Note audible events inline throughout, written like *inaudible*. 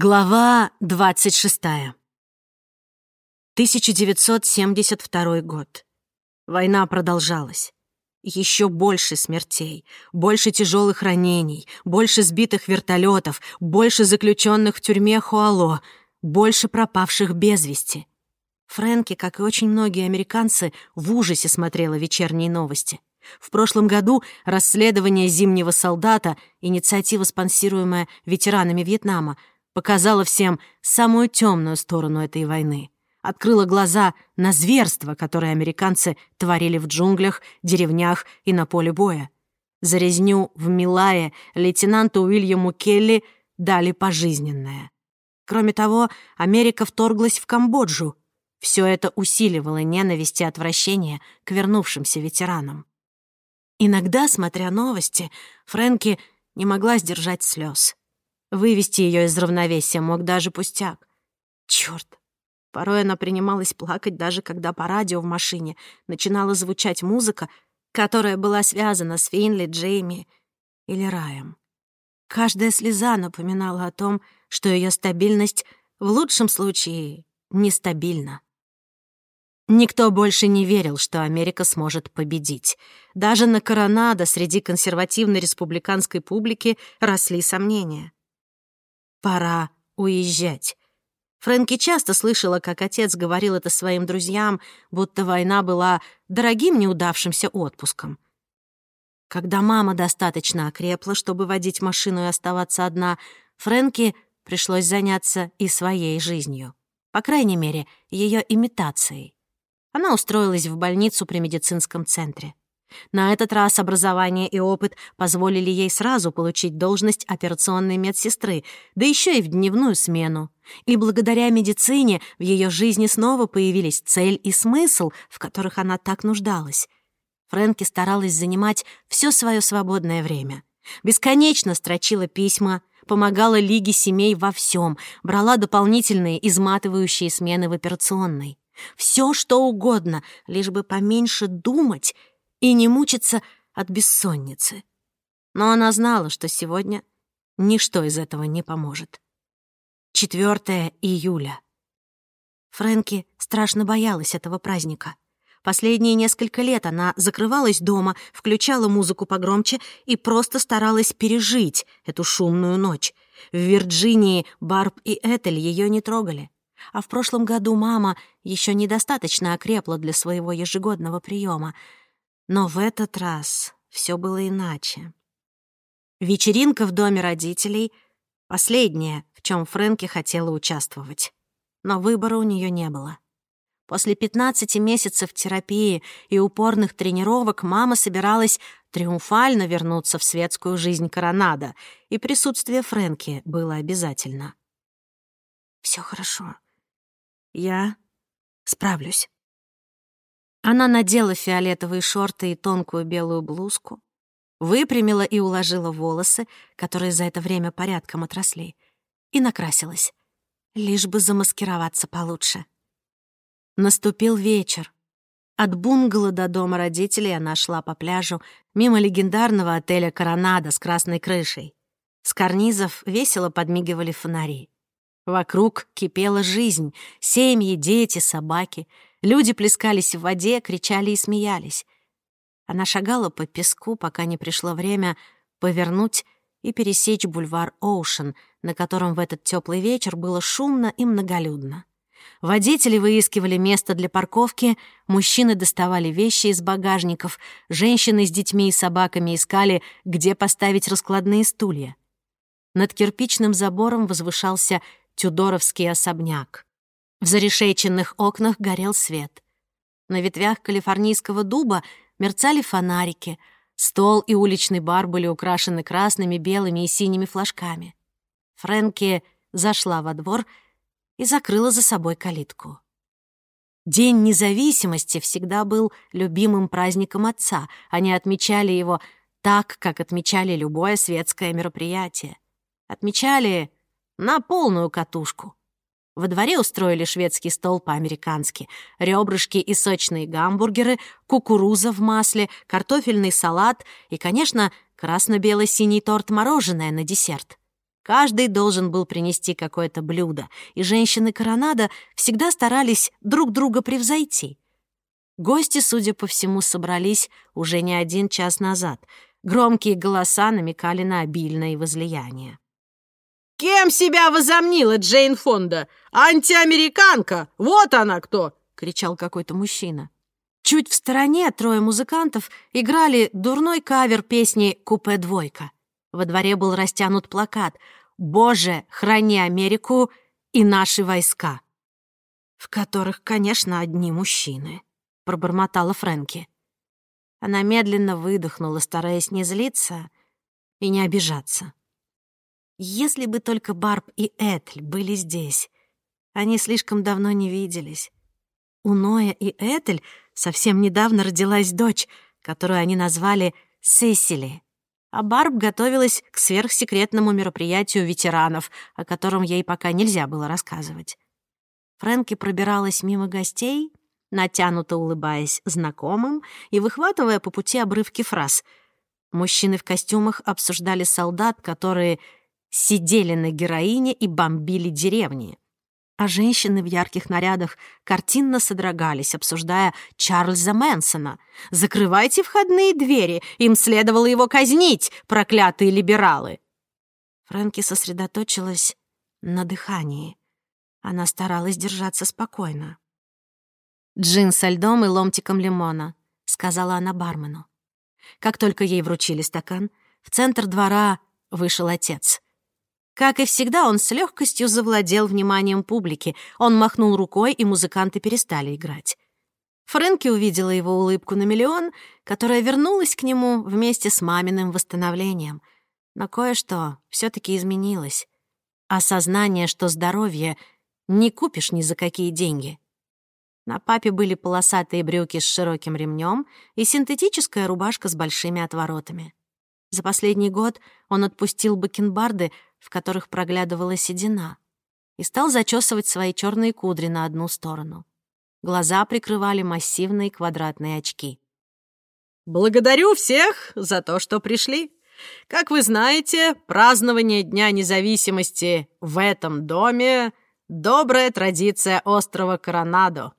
Глава 26. 1972 год. Война продолжалась. Еще больше смертей, больше тяжелых ранений, больше сбитых вертолетов, больше заключенных в тюрьме Хуало, больше пропавших без вести. Фрэнки, как и очень многие американцы, в ужасе смотрела вечерние новости. В прошлом году расследование «Зимнего солдата», инициатива, спонсируемая ветеранами Вьетнама, показала всем самую темную сторону этой войны. Открыла глаза на зверство, которое американцы творили в джунглях, деревнях и на поле боя. За резню в Милае лейтенанту Уильяму Келли дали пожизненное. Кроме того, Америка вторглась в Камбоджу. Все это усиливало ненависть и отвращение к вернувшимся ветеранам. Иногда, смотря новости, Фрэнки не могла сдержать слез. Вывести ее из равновесия мог даже пустяк. Черт! Порой она принималась плакать, даже когда по радио в машине начинала звучать музыка, которая была связана с Финли, Джейми или Раем. Каждая слеза напоминала о том, что ее стабильность в лучшем случае нестабильна. Никто больше не верил, что Америка сможет победить. Даже на Коронадо среди консервативной республиканской публики росли сомнения. Пора уезжать. Фрэнки часто слышала, как отец говорил это своим друзьям, будто война была дорогим неудавшимся отпуском. Когда мама достаточно окрепла, чтобы водить машину и оставаться одна, Фрэнки пришлось заняться и своей жизнью. По крайней мере, ее имитацией. Она устроилась в больницу при медицинском центре. На этот раз образование и опыт позволили ей сразу получить должность операционной медсестры, да еще и в дневную смену. И благодаря медицине в ее жизни снова появились цель и смысл, в которых она так нуждалась. Фрэнки старалась занимать все свое свободное время. Бесконечно строчила письма, помогала Лиге семей во всем, брала дополнительные изматывающие смены в операционной. Все, что угодно, лишь бы поменьше думать — и не мучиться от бессонницы. Но она знала, что сегодня ничто из этого не поможет. 4 июля. Фрэнки страшно боялась этого праздника. Последние несколько лет она закрывалась дома, включала музыку погромче и просто старалась пережить эту шумную ночь. В Вирджинии Барб и Этель ее не трогали. А в прошлом году мама еще недостаточно окрепла для своего ежегодного приема. Но в этот раз все было иначе. Вечеринка в доме родителей — последняя, в чем Фрэнки хотела участвовать. Но выбора у нее не было. После 15 месяцев терапии и упорных тренировок мама собиралась триумфально вернуться в светскую жизнь Коронада, и присутствие Фрэнки было обязательно. Все хорошо. Я справлюсь. Она надела фиолетовые шорты и тонкую белую блузку, выпрямила и уложила волосы, которые за это время порядком отросли, и накрасилась, лишь бы замаскироваться получше. Наступил вечер. От бунгало до дома родителей она шла по пляжу мимо легендарного отеля «Коронада» с красной крышей. С карнизов весело подмигивали фонари. Вокруг кипела жизнь, семьи, дети, собаки — Люди плескались в воде, кричали и смеялись. Она шагала по песку, пока не пришло время повернуть и пересечь бульвар Оушен, на котором в этот теплый вечер было шумно и многолюдно. Водители выискивали место для парковки, мужчины доставали вещи из багажников, женщины с детьми и собаками искали, где поставить раскладные стулья. Над кирпичным забором возвышался тюдоровский особняк. В зарешеченных окнах горел свет. На ветвях калифорнийского дуба мерцали фонарики. Стол и уличный бар были украшены красными, белыми и синими флажками. Фрэнки зашла во двор и закрыла за собой калитку. День независимости всегда был любимым праздником отца. Они отмечали его так, как отмечали любое светское мероприятие. Отмечали на полную катушку. Во дворе устроили шведский стол по-американски. Ребрышки и сочные гамбургеры, кукуруза в масле, картофельный салат и, конечно, красно-бело-синий торт-мороженое на десерт. Каждый должен был принести какое-то блюдо, и женщины Коронада всегда старались друг друга превзойти. Гости, судя по всему, собрались уже не один час назад. Громкие голоса намекали на обильное возлияние. «Кем себя возомнила Джейн Фонда? Антиамериканка! Вот она кто!» — кричал какой-то мужчина. Чуть в стороне трое музыкантов играли дурной кавер песни «Купе-двойка». Во дворе был растянут плакат «Боже, храни Америку и наши войска», в которых, конечно, одни мужчины, пробормотала Фрэнки. Она медленно выдохнула, стараясь не злиться и не обижаться. Если бы только Барб и Этль были здесь. Они слишком давно не виделись. У Ноя и Этель совсем недавно родилась дочь, которую они назвали Сесили а Барб готовилась к сверхсекретному мероприятию ветеранов, о котором ей пока нельзя было рассказывать. Фрэнки пробиралась мимо гостей, натянуто улыбаясь знакомым и выхватывая по пути обрывки фраз. Мужчины в костюмах обсуждали солдат, которые сидели на героине и бомбили деревни а женщины в ярких нарядах картинно содрогались, обсуждая Чарльза Мэнсона. «Закрывайте входные двери! Им следовало его казнить, проклятые либералы!» Фрэнки сосредоточилась на дыхании. Она старалась держаться спокойно. «Джин со льдом и ломтиком лимона», — сказала она бармену. Как только ей вручили стакан, в центр двора вышел отец — как и всегда, он с легкостью завладел вниманием публики. Он махнул рукой, и музыканты перестали играть. Фрэнки увидела его улыбку на миллион, которая вернулась к нему вместе с маминым восстановлением. Но кое-что все таки изменилось. Осознание, что здоровье не купишь ни за какие деньги. На папе были полосатые брюки с широким ремнем и синтетическая рубашка с большими отворотами. За последний год он отпустил бакенбарды, в которых проглядывала седина, и стал зачесывать свои черные кудри на одну сторону. Глаза прикрывали массивные квадратные очки. «Благодарю всех за то, что пришли. Как вы знаете, празднование Дня независимости в этом доме — добрая традиция острова Коронадо.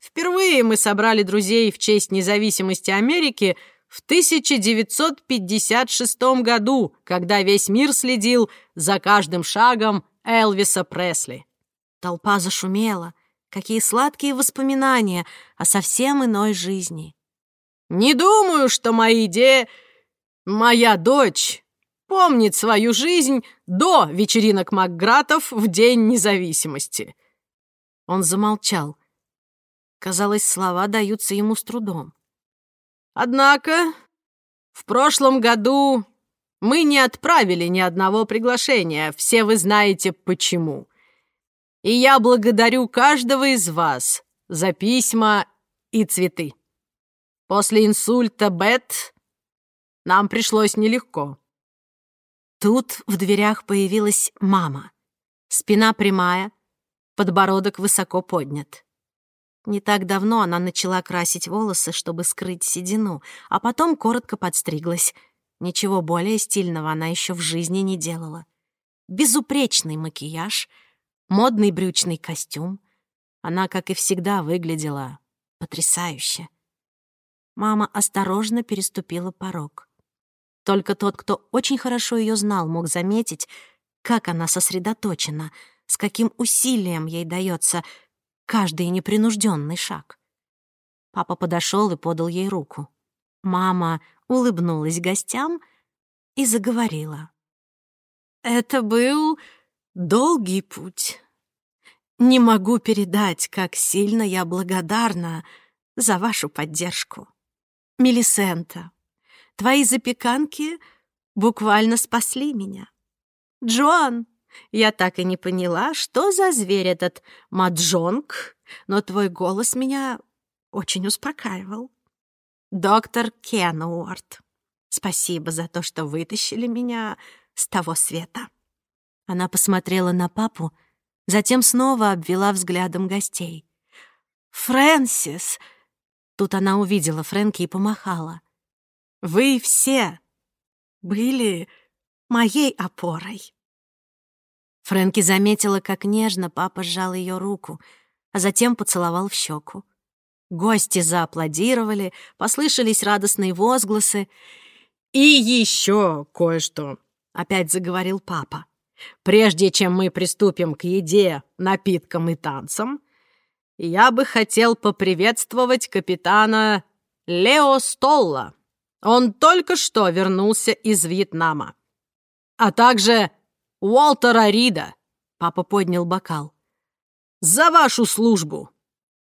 Впервые мы собрали друзей в честь независимости Америки — в 1956 году, когда весь мир следил за каждым шагом Элвиса Пресли. Толпа зашумела. Какие сладкие воспоминания о совсем иной жизни. «Не думаю, что мои де... моя дочь помнит свою жизнь до вечеринок Макгратов в День независимости». Он замолчал. Казалось, слова даются ему с трудом. Однако в прошлом году мы не отправили ни одного приглашения. Все вы знаете почему. И я благодарю каждого из вас за письма и цветы. После инсульта Бет нам пришлось нелегко. Тут в дверях появилась мама. Спина прямая, подбородок высоко поднят. Не так давно она начала красить волосы, чтобы скрыть седину, а потом коротко подстриглась. Ничего более стильного она еще в жизни не делала. Безупречный макияж, модный брючный костюм. Она, как и всегда, выглядела потрясающе. Мама осторожно переступила порог. Только тот, кто очень хорошо ее знал, мог заметить, как она сосредоточена, с каким усилием ей дается — каждый непринужденный шаг. Папа подошел и подал ей руку. Мама улыбнулась гостям и заговорила. «Это был долгий путь. Не могу передать, как сильно я благодарна за вашу поддержку. Мелисента, твои запеканки буквально спасли меня. Джоан, я так и не поняла, что за зверь этот маджонг, но твой голос меня очень успокаивал. Доктор Кенуорт, спасибо за то, что вытащили меня с того света. Она посмотрела на папу, затем снова обвела взглядом гостей. «Фрэнсис!» Тут она увидела Фрэнки и помахала. «Вы все были моей опорой». Фрэнки заметила, как нежно папа сжал ее руку, а затем поцеловал в щеку. Гости зааплодировали, послышались радостные возгласы. «И еще кое-что», — опять заговорил папа. «Прежде чем мы приступим к еде, напиткам и танцам, я бы хотел поприветствовать капитана Лео Столла. Он только что вернулся из Вьетнама. А также Уолтера Рида. Папа поднял бокал. За вашу службу.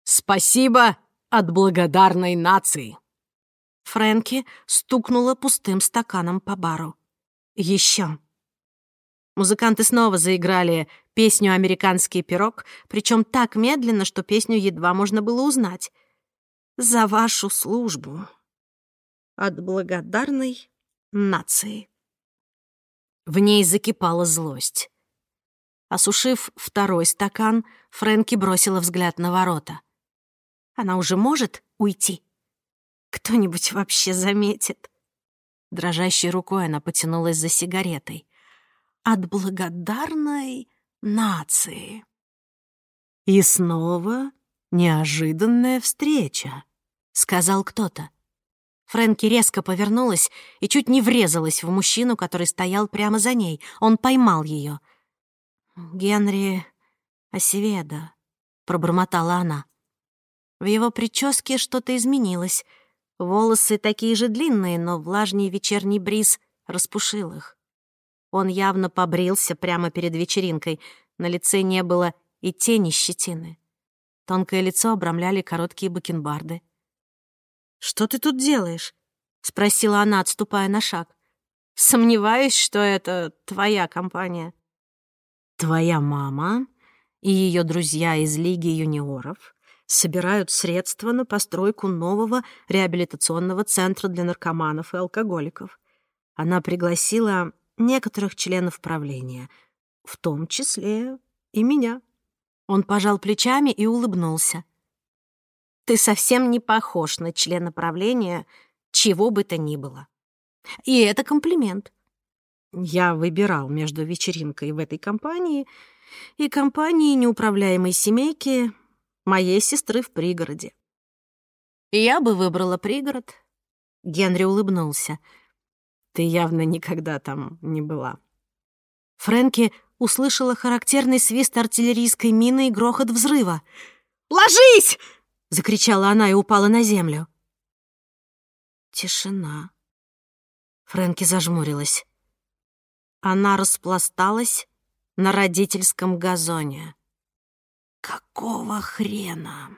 Спасибо от благодарной нации. Фрэнки стукнула пустым стаканом по бару. Еще. Музыканты снова заиграли песню «Американский пирог», причем так медленно, что песню едва можно было узнать. «За вашу службу» от благодарной нации. В ней закипала злость. Осушив второй стакан, Фрэнки бросила взгляд на ворота. Она уже может уйти? Кто-нибудь вообще заметит? Дрожащей рукой она потянулась за сигаретой. От благодарной нации. И снова неожиданная встреча, сказал кто-то. Фрэнки резко повернулась и чуть не врезалась в мужчину, который стоял прямо за ней. Он поймал ее. «Генри Осеведа», — пробормотала она. В его прическе что-то изменилось. Волосы такие же длинные, но влажный вечерний бриз распушил их. Он явно побрился прямо перед вечеринкой. На лице не было и тени щетины. Тонкое лицо обрамляли короткие бакенбарды. «Что ты тут делаешь?» — спросила она, отступая на шаг. «Сомневаюсь, что это твоя компания». «Твоя мама и ее друзья из Лиги юниоров собирают средства на постройку нового реабилитационного центра для наркоманов и алкоголиков. Она пригласила некоторых членов правления, в том числе и меня». Он пожал плечами и улыбнулся. Ты совсем не похож на члена правления чего бы то ни было. И это комплимент. Я выбирал между вечеринкой в этой компании и компанией неуправляемой семейки моей сестры в пригороде. Я бы выбрала пригород. Генри улыбнулся. Ты явно никогда там не была. Фрэнки услышала характерный свист артиллерийской мины и грохот взрыва. «Ложись!» — закричала она и упала на землю. Тишина. Фрэнки зажмурилась. Она распласталась на родительском газоне. Какого хрена?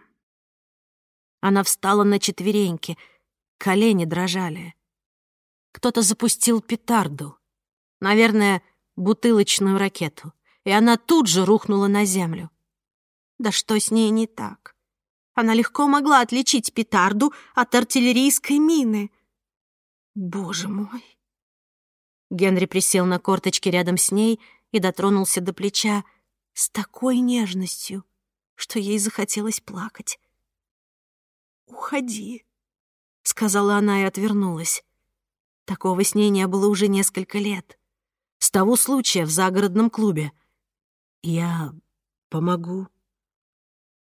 Она встала на четвереньки, колени дрожали. Кто-то запустил петарду, наверное, бутылочную ракету, и она тут же рухнула на землю. Да что с ней не так? Она легко могла отличить петарду от артиллерийской мины. Боже мой! Генри присел на корточки рядом с ней и дотронулся до плеча с такой нежностью, что ей захотелось плакать. «Уходи», — сказала она и отвернулась. Такого с ней не было уже несколько лет. С того случая в загородном клубе. «Я помогу»,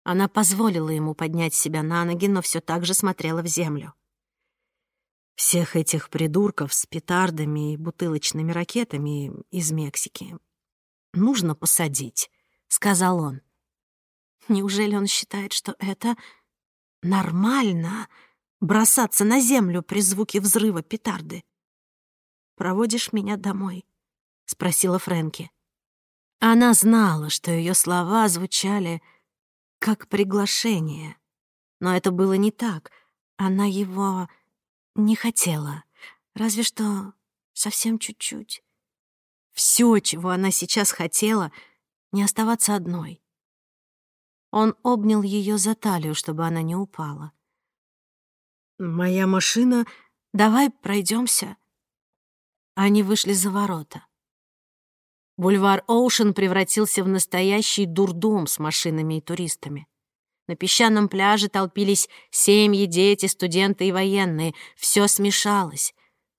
она позволила ему поднять себя на ноги, но все так же смотрела в землю. Всех этих придурков с петардами и бутылочными ракетами из Мексики нужно посадить, — сказал он. Неужели он считает, что это нормально — бросаться на землю при звуке взрыва петарды? «Проводишь меня домой?» — спросила Фрэнки. Она знала, что ее слова звучали как приглашение. Но это было не так. Она его не хотела. Разве что совсем чуть-чуть. Все, чего она сейчас хотела, не оставаться одной. Он обнял ее за талию, чтобы она не упала. «Моя машина...» «Давай пройдемся. Они вышли за ворота. Бульвар Оушен превратился в настоящий дурдом с машинами и туристами. На песчаном пляже толпились семьи, дети, студенты и военные. Все смешалось.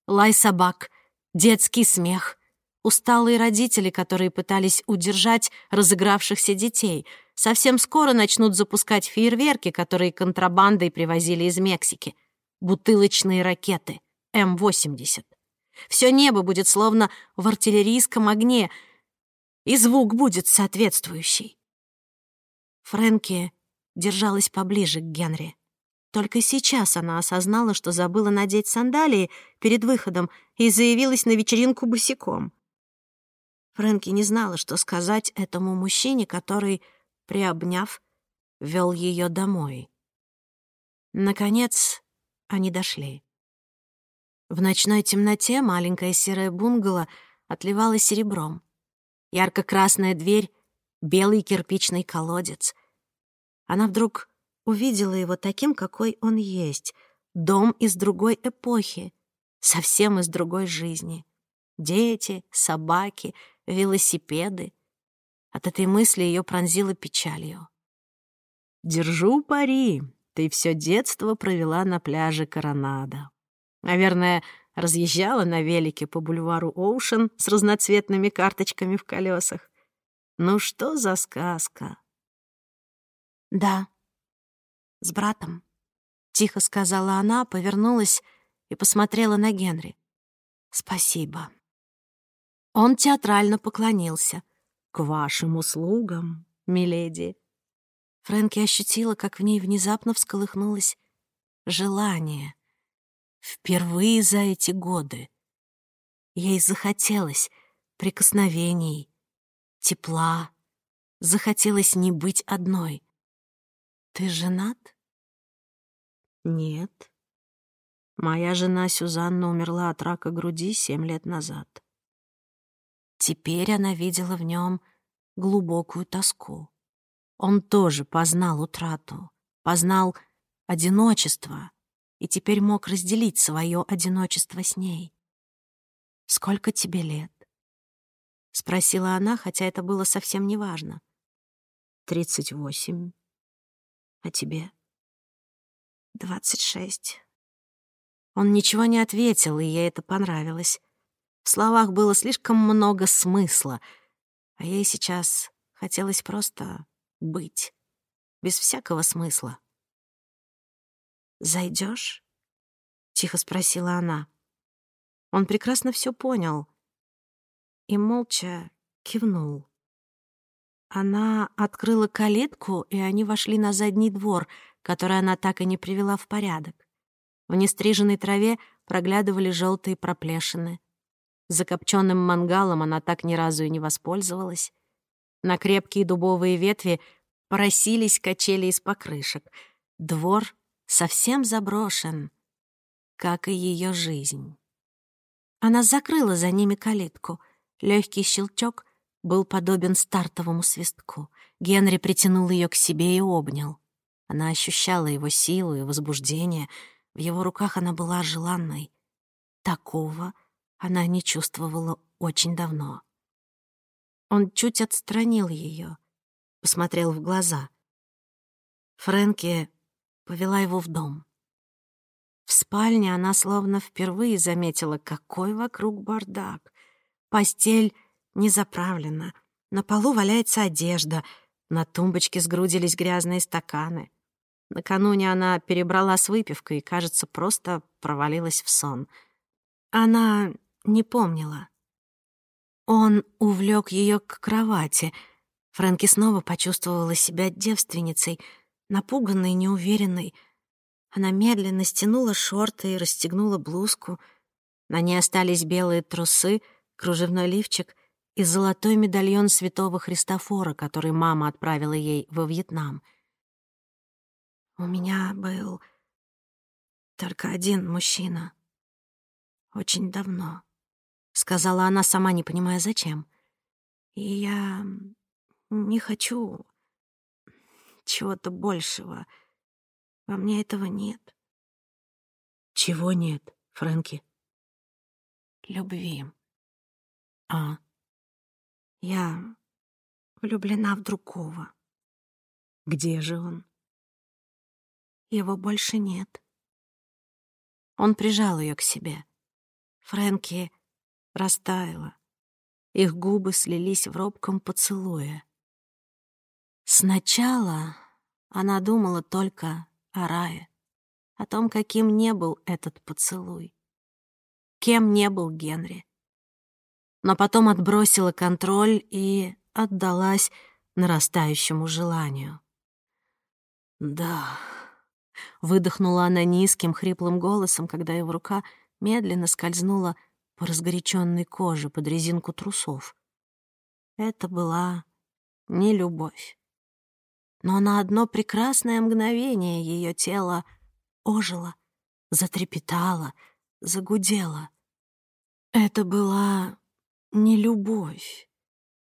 Лай собак, детский смех, усталые родители, которые пытались удержать разыгравшихся детей. Совсем скоро начнут запускать фейерверки, которые контрабандой привозили из Мексики. Бутылочные ракеты М-80. Все небо будет словно в артиллерийском огне, и звук будет соответствующий. Фрэнки держалась поближе к Генри. Только сейчас она осознала, что забыла надеть сандалии перед выходом и заявилась на вечеринку босиком. Фрэнки не знала, что сказать этому мужчине, который, приобняв, вел ее домой. Наконец, они дошли. В ночной темноте маленькая серая бунгало отливала серебром. Ярко-красная дверь, белый кирпичный колодец. Она вдруг увидела его таким, какой он есть. Дом из другой эпохи, совсем из другой жизни. Дети, собаки, велосипеды. От этой мысли ее пронзило печалью. «Держу пари, ты все детство провела на пляже Коронада. Наверное, разъезжала на велике по бульвару Оушен с разноцветными карточками в колесах. Ну что за сказка?» «Да, с братом», — тихо сказала она, повернулась и посмотрела на Генри. «Спасибо». Он театрально поклонился. «К вашим услугам, миледи». Фрэнки ощутила, как в ней внезапно всколыхнулось желание. Впервые за эти годы. Ей захотелось прикосновений, тепла, захотелось не быть одной. «Ты женат?» «Нет. Моя жена Сюзанна умерла от рака груди семь лет назад. Теперь она видела в нем глубокую тоску. Он тоже познал утрату, познал одиночество и теперь мог разделить свое одиночество с ней. «Сколько тебе лет?» — спросила она, хотя это было совсем неважно. «Тридцать восемь. А тебе?» «Двадцать шесть». Он ничего не ответил, и ей это понравилось. В словах было слишком много смысла, а ей сейчас хотелось просто быть, без всякого смысла. Зайдешь? тихо спросила она. Он прекрасно все понял и молча кивнул. Она открыла калитку, и они вошли на задний двор, который она так и не привела в порядок. В нестриженной траве проглядывали желтые проплешины. Закопченным мангалом она так ни разу и не воспользовалась. На крепкие дубовые ветви поросились качели из покрышек. Двор совсем заброшен, как и ее жизнь. Она закрыла за ними калитку. Легкий щелчок был подобен стартовому свистку. Генри притянул ее к себе и обнял. Она ощущала его силу и возбуждение. В его руках она была желанной. Такого она не чувствовала очень давно. Он чуть отстранил ее, посмотрел в глаза. Фрэнки повела его в дом. В спальне она словно впервые заметила, какой вокруг бардак. Постель не заправлена, на полу валяется одежда, на тумбочке сгрудились грязные стаканы. Накануне она перебрала с выпивкой и, кажется, просто провалилась в сон. Она не помнила. Он увлек ее к кровати. Фрэнки снова почувствовала себя девственницей, напуганной, неуверенной. Она медленно стянула шорты и расстегнула блузку. На ней остались белые трусы, кружевной лифчик и золотой медальон святого Христофора, который мама отправила ей во Вьетнам. «У меня был только один мужчина», очень давно», — сказала она, сама не понимая, зачем. «И я не хочу чего-то большего. Во мне этого нет». «Чего нет, Фрэнки?» «Любви». «А?» «Я влюблена в другого». «Где же он?» «Его больше нет». Он прижал ее к себе. Фрэнки растаяла. Их губы слились в робком поцелуе. Сначала она думала только о рае, о том, каким не был этот поцелуй, кем не был Генри. Но потом отбросила контроль и отдалась нарастающему желанию. «Да», — выдохнула она низким, хриплым голосом, когда его рука медленно скользнула по разгоряченной коже под резинку трусов. Это была не любовь. Но на одно прекрасное мгновение ее тело ожило, затрепетало, загудело. Это была не любовь,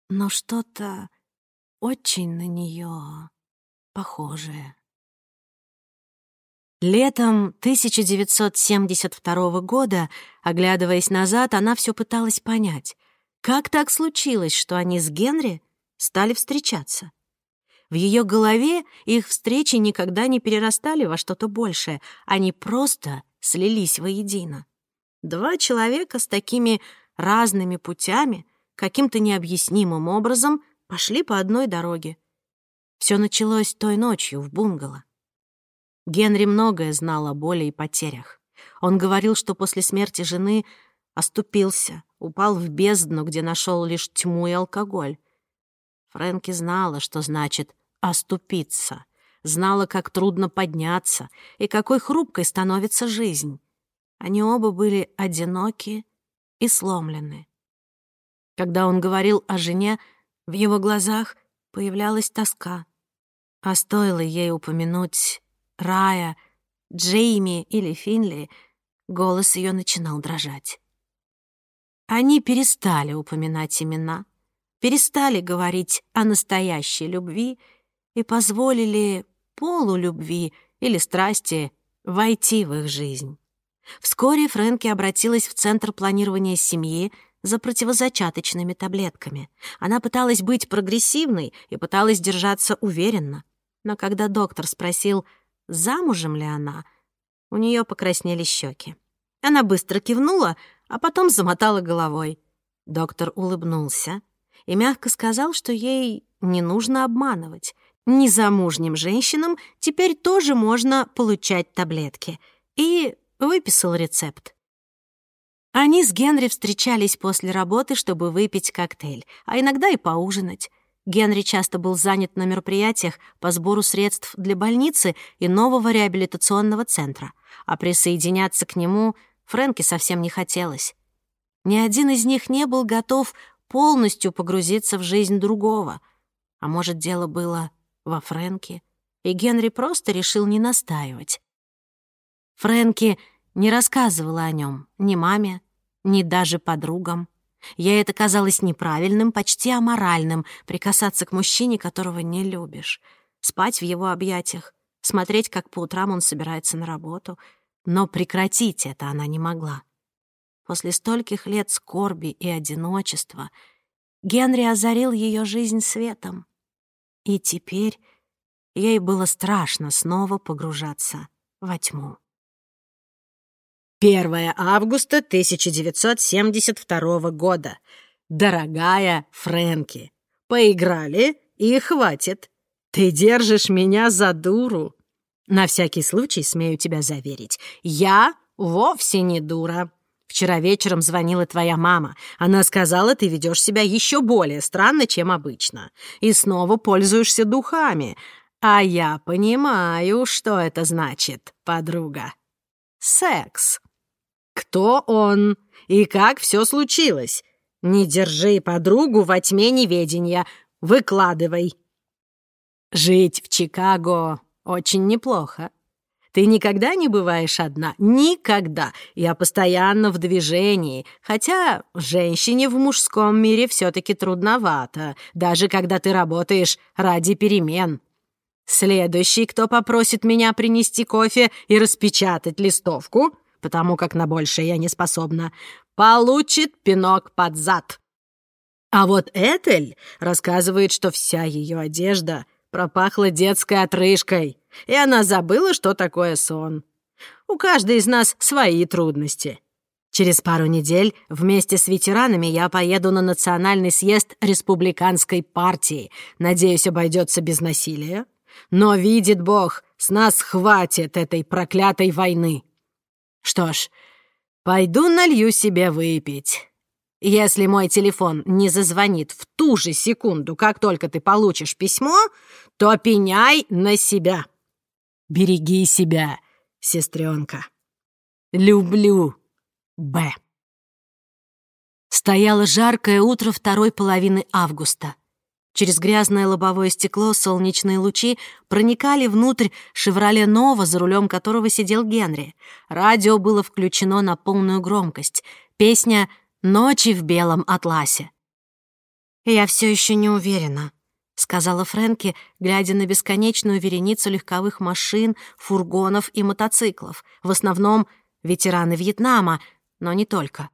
но что-то очень на нее похожее. Летом 1972 года, оглядываясь назад, она все пыталась понять, как так случилось, что они с Генри стали встречаться. В ее голове их встречи никогда не перерастали во что-то большее, они просто слились воедино. Два человека с такими разными путями, каким-то необъяснимым образом пошли по одной дороге. Все началось той ночью в бунгало. Генри многое знал о боли и потерях. Он говорил, что после смерти жены оступился, упал в бездну, где нашел лишь тьму и алкоголь. Фрэнки знала, что значит «оступиться», знала, как трудно подняться и какой хрупкой становится жизнь. Они оба были одиноки и сломлены. Когда он говорил о жене, в его глазах появлялась тоска. А стоило ей упомянуть Рая, Джейми или Финли, голос ее начинал дрожать. Они перестали упоминать имена, перестали говорить о настоящей любви и позволили полулюбви или страсти войти в их жизнь. Вскоре Фрэнки обратилась в Центр планирования семьи за противозачаточными таблетками. Она пыталась быть прогрессивной и пыталась держаться уверенно. Но когда доктор спросил, замужем ли она, у нее покраснели щеки. Она быстро кивнула, а потом замотала головой. Доктор улыбнулся и мягко сказал, что ей не нужно обманывать. Незамужним женщинам теперь тоже можно получать таблетки. И выписал рецепт. Они с Генри встречались после работы, чтобы выпить коктейль, а иногда и поужинать. Генри часто был занят на мероприятиях по сбору средств для больницы и нового реабилитационного центра, а присоединяться к нему Фрэнке совсем не хотелось. Ни один из них не был готов полностью погрузиться в жизнь другого. А может, дело было во Фрэнке, и Генри просто решил не настаивать. Фрэнки не рассказывала о нем ни маме, ни даже подругам. Ей это казалось неправильным, почти аморальным — прикасаться к мужчине, которого не любишь, спать в его объятиях, смотреть, как по утрам он собирается на работу. Но прекратить это она не могла. После стольких лет скорби и одиночества Генри озарил ее жизнь светом. И теперь ей было страшно снова погружаться во тьму. 1 августа 1972 года. Дорогая Фрэнки, поиграли и хватит. Ты держишь меня за дуру. На всякий случай смею тебя заверить, я вовсе не дура. Вчера вечером звонила твоя мама. Она сказала, ты ведешь себя еще более странно, чем обычно. И снова пользуешься духами. А я понимаю, что это значит, подруга. Секс. Кто он и как все случилось? Не держи подругу во тьме неведения. Выкладывай. Жить в Чикаго очень неплохо. Ты никогда не бываешь одна? Никогда. Я постоянно в движении. Хотя женщине в мужском мире все-таки трудновато, даже когда ты работаешь ради перемен. Следующий, кто попросит меня принести кофе и распечатать листовку, потому как на большее я не способна, получит пинок под зад. А вот Этель рассказывает, что вся ее одежда пропахла детской отрыжкой, и она забыла, что такое сон. У каждой из нас свои трудности. Через пару недель вместе с ветеранами я поеду на национальный съезд республиканской партии. Надеюсь, обойдется без насилия. Но, видит Бог, с нас хватит этой проклятой войны. Что ж, пойду налью себе выпить. Если мой телефон не зазвонит в ту же секунду, как только ты получишь письмо, то пеняй на себя. Береги себя, сестренка. Люблю. Б. Стояло жаркое утро второй половины августа. Через грязное лобовое стекло солнечные лучи проникали внутрь «Шевроле Нова», за рулем которого сидел Генри. Радио было включено на полную громкость. Песня «Ночи в белом атласе». «Я все еще не уверена», — сказала Фрэнки, глядя на бесконечную вереницу легковых машин, фургонов и мотоциклов, в основном ветераны Вьетнама, но не только.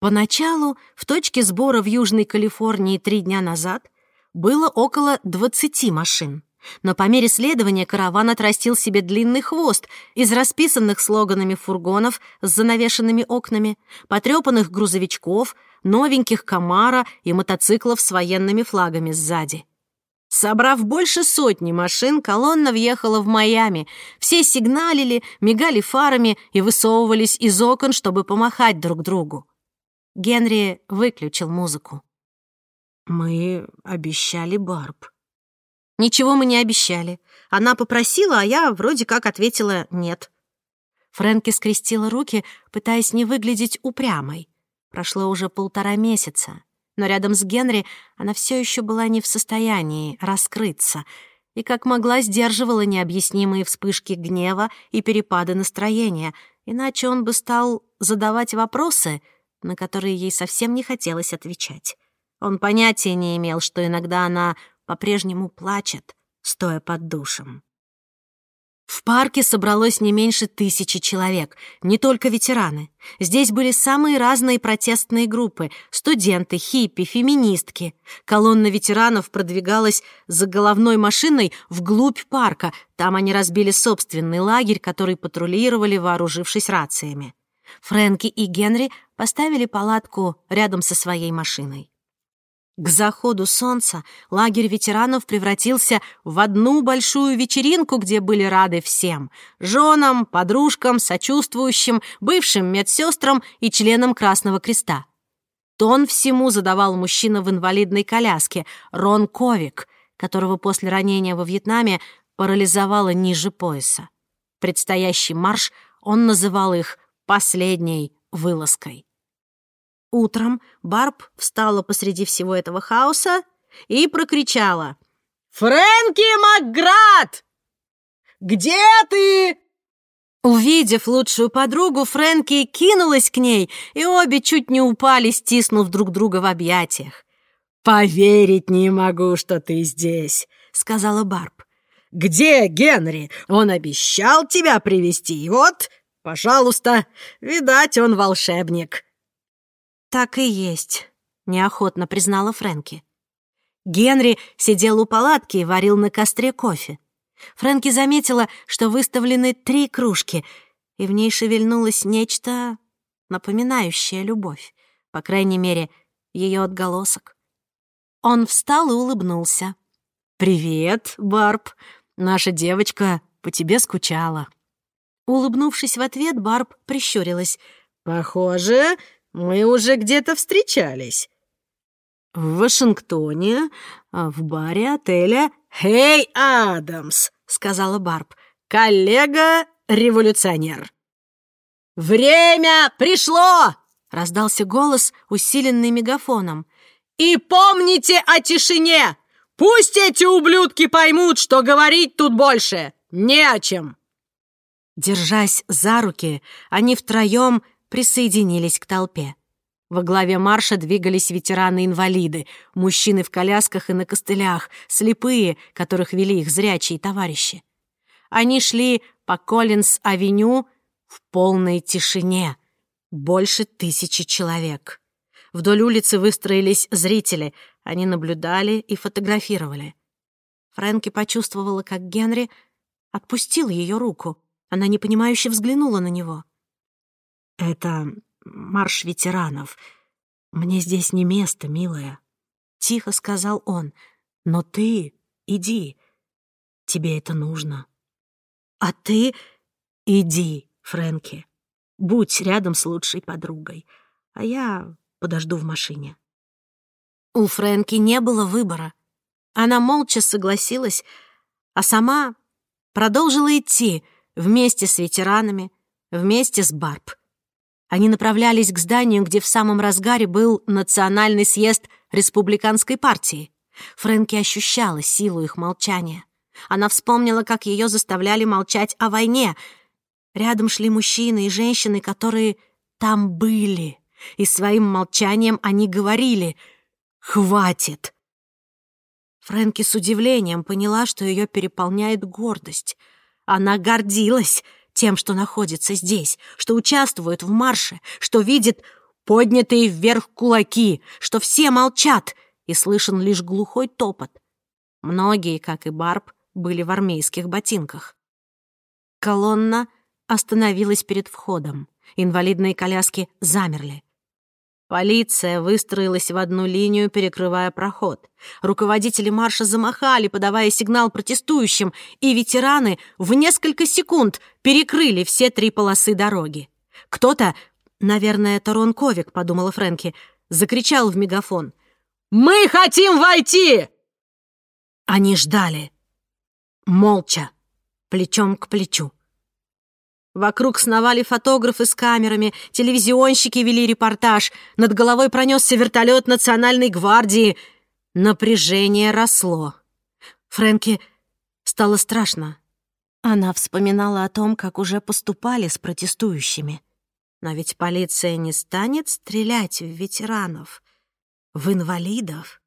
Поначалу в точке сбора в Южной Калифорнии три дня назад было около 20 машин. Но по мере следования караван отрастил себе длинный хвост из расписанных слоганами фургонов с занавешенными окнами, потрепанных грузовичков, новеньких комара и мотоциклов с военными флагами сзади. Собрав больше сотни машин, колонна въехала в Майами. Все сигналили, мигали фарами и высовывались из окон, чтобы помахать друг другу. Генри выключил музыку. «Мы обещали Барб». «Ничего мы не обещали. Она попросила, а я вроде как ответила «нет». Фрэнки скрестила руки, пытаясь не выглядеть упрямой. Прошло уже полтора месяца но рядом с Генри она все еще была не в состоянии раскрыться и как могла сдерживала необъяснимые вспышки гнева и перепады настроения, иначе он бы стал задавать вопросы, на которые ей совсем не хотелось отвечать. Он понятия не имел, что иногда она по-прежнему плачет, стоя под душем. В парке собралось не меньше тысячи человек, не только ветераны. Здесь были самые разные протестные группы — студенты, хиппи, феминистки. Колонна ветеранов продвигалась за головной машиной вглубь парка. Там они разбили собственный лагерь, который патрулировали, вооружившись рациями. Фрэнки и Генри поставили палатку рядом со своей машиной. К заходу солнца лагерь ветеранов превратился в одну большую вечеринку, где были рады всем — женам, подружкам, сочувствующим, бывшим медсестрам и членам Красного Креста. Тон всему задавал мужчина в инвалидной коляске, Рон Ковик, которого после ранения во Вьетнаме парализовало ниже пояса. Предстоящий марш он называл их «последней вылазкой». Утром Барб встала посреди всего этого хаоса и прокричала. «Фрэнки Макград! Где ты?» Увидев лучшую подругу, Фрэнки кинулась к ней, и обе чуть не упали, стиснув друг друга в объятиях. «Поверить не могу, что ты здесь», — сказала Барб. «Где Генри? Он обещал тебя привести, и вот, пожалуйста, видать, он волшебник». «Так и есть», — неохотно признала Фрэнки. Генри сидел у палатки и варил на костре кофе. Фрэнки заметила, что выставлены три кружки, и в ней шевельнулось нечто напоминающее любовь, по крайней мере, ее отголосок. Он встал и улыбнулся. «Привет, Барб. Наша девочка по тебе скучала». Улыбнувшись в ответ, Барб прищурилась. «Похоже, мы уже где-то встречались. В Вашингтоне, а, в баре отеля «Хей, Адамс», — сказала Барб, — «коллега-революционер». «Время пришло!» — раздался голос, усиленный мегафоном. «И помните о тишине! Пусть эти ублюдки поймут, что говорить тут больше не о чем!» Держась за руки, они втроем присоединились к толпе. Во главе марша двигались ветераны-инвалиды, мужчины в колясках и на костылях, слепые, которых вели их зрячие товарищи. Они шли по Коллинс-авеню в полной тишине. Больше тысячи человек. Вдоль улицы выстроились зрители. Они наблюдали и фотографировали. Фрэнки почувствовала, как Генри отпустил ее руку. Она непонимающе взглянула на него. Это марш ветеранов. Мне здесь не место, милая. Тихо сказал он. Но ты иди. Тебе это нужно. А ты иди, Фрэнки. Будь рядом с лучшей подругой. А я подожду в машине. У Фрэнки не было выбора. Она молча согласилась, а сама продолжила идти вместе с ветеранами, вместе с Барб. Они направлялись к зданию, где в самом разгаре был национальный съезд республиканской партии. Фрэнки ощущала силу их молчания. Она вспомнила, как ее заставляли молчать о войне. Рядом шли мужчины и женщины, которые там были. И своим молчанием они говорили «Хватит!». Фрэнки с удивлением поняла, что ее переполняет гордость. Она гордилась тем, что находится здесь, что участвует в марше, что видит поднятые вверх кулаки, что все молчат, и слышен лишь глухой топот. Многие, как и Барб, были в армейских ботинках. Колонна остановилась перед входом. Инвалидные коляски замерли. Полиция выстроилась в одну линию, перекрывая проход. Руководители марша замахали, подавая сигнал протестующим, и ветераны в несколько секунд перекрыли все три полосы дороги. Кто-то, наверное, это Рон Ковик, подумала Фрэнки, закричал в мегафон. «Мы хотим войти!» Они ждали. Молча, плечом к плечу. Вокруг сновали фотографы с камерами, телевизионщики вели репортаж, над головой пронесся вертолет Национальной гвардии. Напряжение росло. Фрэнки стало страшно. Она вспоминала о том, как уже поступали с протестующими. Но ведь полиция не станет стрелять в ветеранов, в инвалидов.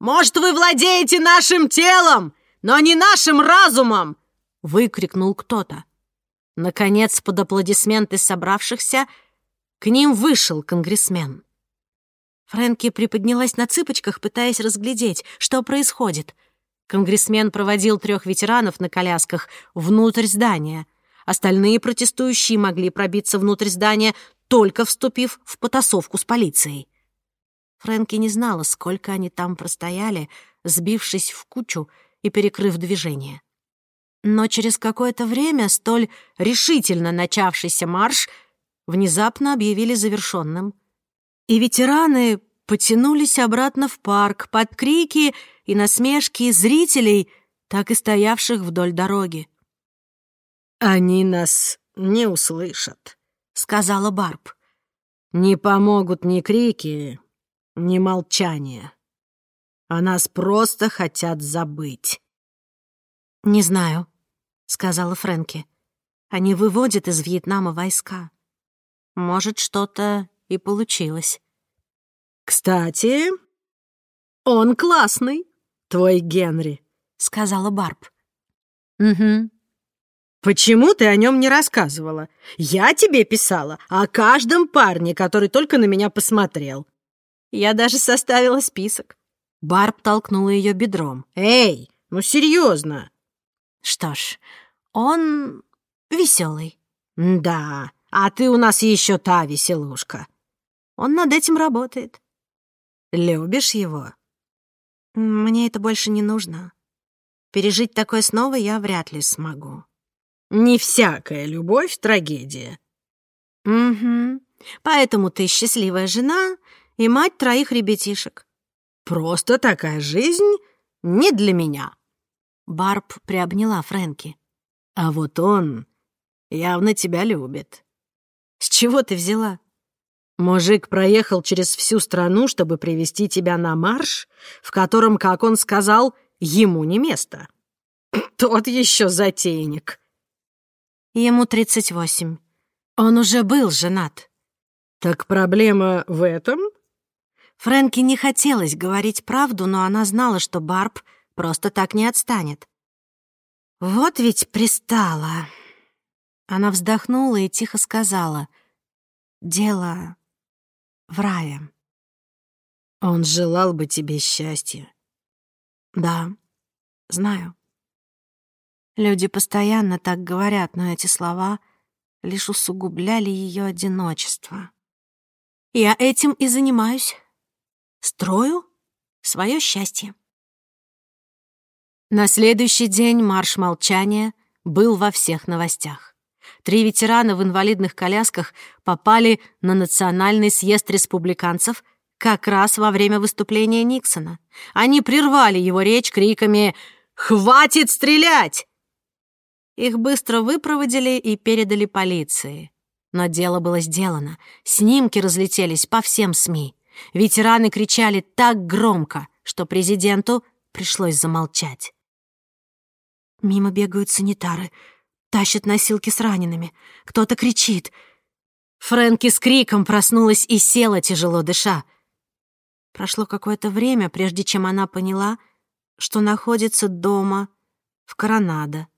«Может, вы владеете нашим телом, но не нашим разумом!» — выкрикнул кто-то. Наконец, под аплодисменты собравшихся, к ним вышел конгрессмен. Фрэнки приподнялась на цыпочках, пытаясь разглядеть, что происходит. Конгрессмен проводил трех ветеранов на колясках внутрь здания. Остальные протестующие могли пробиться внутрь здания, только вступив в потасовку с полицией. Фрэнки не знала, сколько они там простояли, сбившись в кучу и перекрыв движение. Но через какое-то время столь решительно начавшийся марш внезапно объявили завершенным. И ветераны потянулись обратно в парк под крики и насмешки зрителей, так и стоявших вдоль дороги. «Они нас не услышат», — сказала Барб. «Не помогут ни крики, ни молчание. А нас просто хотят забыть». «Не знаю», — сказала Фрэнки. «Они выводят из Вьетнама войска. Может, что-то и получилось». «Кстати, он классный, твой Генри», — сказала Барб. «Угу». «Почему ты о нем не рассказывала? Я тебе писала о каждом парне, который только на меня посмотрел». Я даже составила список. Барб толкнула ее бедром. «Эй, ну серьезно, что ж, он веселый. Да, а ты у нас еще та веселушка. Он над этим работает. Любишь его? Мне это больше не нужно. Пережить такое снова я вряд ли смогу. Не всякая любовь — трагедия. Угу. Поэтому ты счастливая жена и мать троих ребятишек. Просто такая жизнь не для меня. Барб приобняла Фрэнки. «А вот он явно тебя любит». «С чего ты взяла?» «Мужик проехал через всю страну, чтобы привести тебя на марш, в котором, как он сказал, ему не место. *clears throat* Тот еще затейник». Ему 38. Он уже был женат. «Так проблема в этом?» Фрэнки не хотелось говорить правду, но она знала, что Барб — просто так не отстанет. Вот ведь пристала. Она вздохнула и тихо сказала. Дело в рае. Он желал бы тебе счастья. Да, знаю. Люди постоянно так говорят, но эти слова лишь усугубляли ее одиночество. Я этим и занимаюсь. Строю свое счастье. На следующий день марш молчания был во всех новостях. Три ветерана в инвалидных колясках попали на национальный съезд республиканцев как раз во время выступления Никсона. Они прервали его речь криками «Хватит стрелять!». Их быстро выпроводили и передали полиции. Но дело было сделано. Снимки разлетелись по всем СМИ. Ветераны кричали так громко, что президенту пришлось замолчать. Мимо бегают санитары, тащат носилки с ранеными. Кто-то кричит. Фрэнки с криком проснулась и села, тяжело дыша. Прошло какое-то время, прежде чем она поняла, что находится дома, в Коронадо,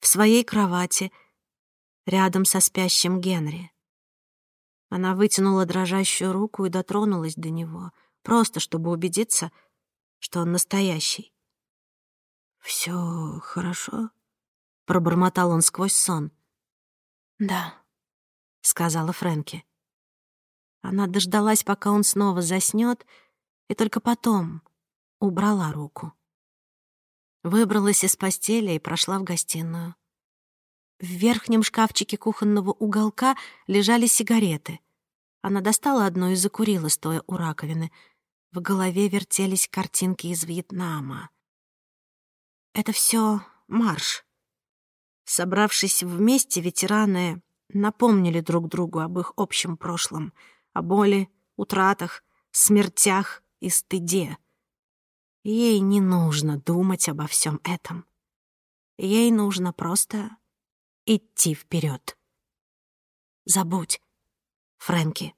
в своей кровати, рядом со спящим Генри. Она вытянула дрожащую руку и дотронулась до него, просто чтобы убедиться, что он настоящий. «Всё хорошо?» — пробормотал он сквозь сон. «Да», — сказала Фрэнки. Она дождалась, пока он снова заснёт, и только потом убрала руку. Выбралась из постели и прошла в гостиную. В верхнем шкафчике кухонного уголка лежали сигареты. Она достала одну и закурила, стоя у раковины. В голове вертелись картинки из Вьетнама. Это все марш. Собравшись вместе, ветераны напомнили друг другу об их общем прошлом, о боли, утратах, смертях и стыде. Ей не нужно думать обо всем этом. Ей нужно просто идти вперед. Забудь, Фрэнки.